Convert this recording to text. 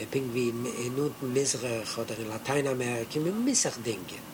I think we eh, need a better god in Latin America, we need